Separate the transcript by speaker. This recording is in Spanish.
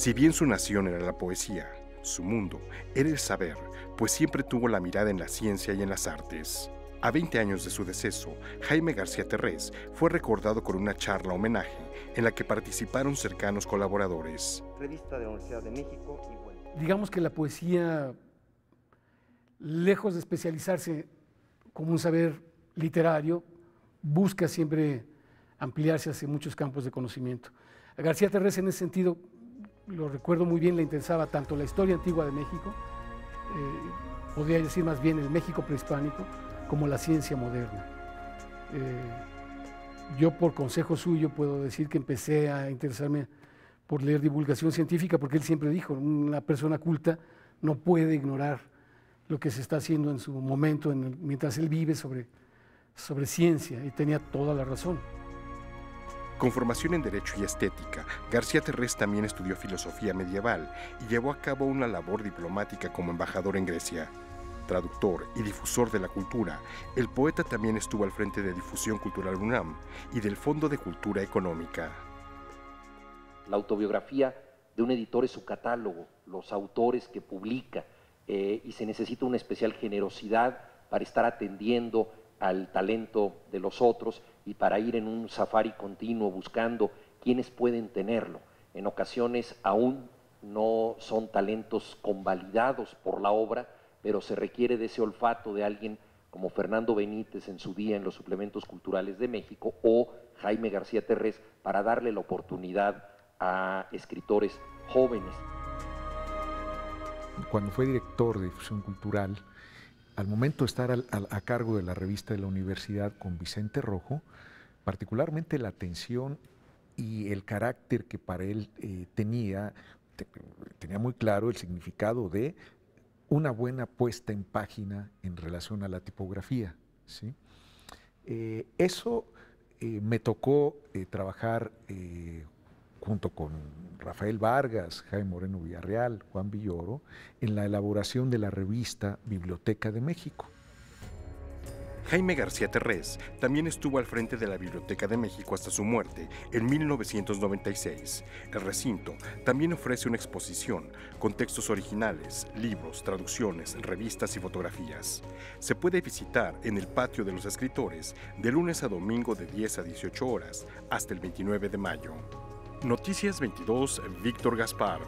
Speaker 1: Si bien su nación era la poesía, su mundo era el saber, pues siempre tuvo la mirada en la ciencia y en las artes. A 20 años de su deceso, Jaime García Terrés fue recordado con una charla homenaje en la que participaron cercanos colaboradores.
Speaker 2: Revista de la Universidad de México y bueno.
Speaker 3: Digamos que la poesía, lejos de especializarse como un saber literario, busca siempre ampliarse hacia muchos campos de conocimiento. A García Terrés en ese sentido, lo recuerdo muy bien, le interesaba tanto la historia antigua de México, eh, podría decir más bien el México prehispánico, como la ciencia moderna. Eh, yo por consejo suyo puedo decir que empecé a interesarme por leer divulgación científica, porque él siempre dijo, una persona culta no puede ignorar lo que se está haciendo en su momento, mientras él vive sobre, sobre ciencia, y tenía toda la razón.
Speaker 1: Con formación en Derecho y Estética, García Terrés también estudió filosofía medieval y llevó a cabo una labor diplomática como embajador en Grecia. Traductor y difusor de la cultura, el poeta también estuvo al frente de Difusión Cultural UNAM y del Fondo de Cultura Económica.
Speaker 4: La autobiografía de un editor es su catálogo, los autores que publica, eh, y se necesita una especial generosidad para estar atendiendo al talento de los otros y para ir en un safari continuo buscando quienes pueden tenerlo. En ocasiones aún no son talentos convalidados por la obra, pero se requiere de ese olfato de alguien como Fernando Benítez en su día en los suplementos culturales de México o Jaime García Terrés para darle la oportunidad a escritores jóvenes.
Speaker 5: Cuando fue director de difusión cultural, al momento de estar a cargo de la revista de la universidad con Vicente Rojo, particularmente la atención y el carácter que para él eh, tenía, tenía muy claro el significado de una buena puesta en página en relación a la tipografía. ¿sí? Eh, eso eh, me tocó trabajar junto con Rafael Vargas, Jaime Moreno Villarreal, Juan Villoro, en la elaboración de la revista Biblioteca de México.
Speaker 1: Jaime García Terrés también estuvo al frente de la Biblioteca de México hasta su muerte en 1996. El recinto también ofrece una exposición con textos originales, libros, traducciones, revistas y fotografías. Se puede visitar en el patio de los escritores de lunes a domingo de 10 a 18 horas hasta el 29 de mayo. Noticias 22, Víctor Gaspar.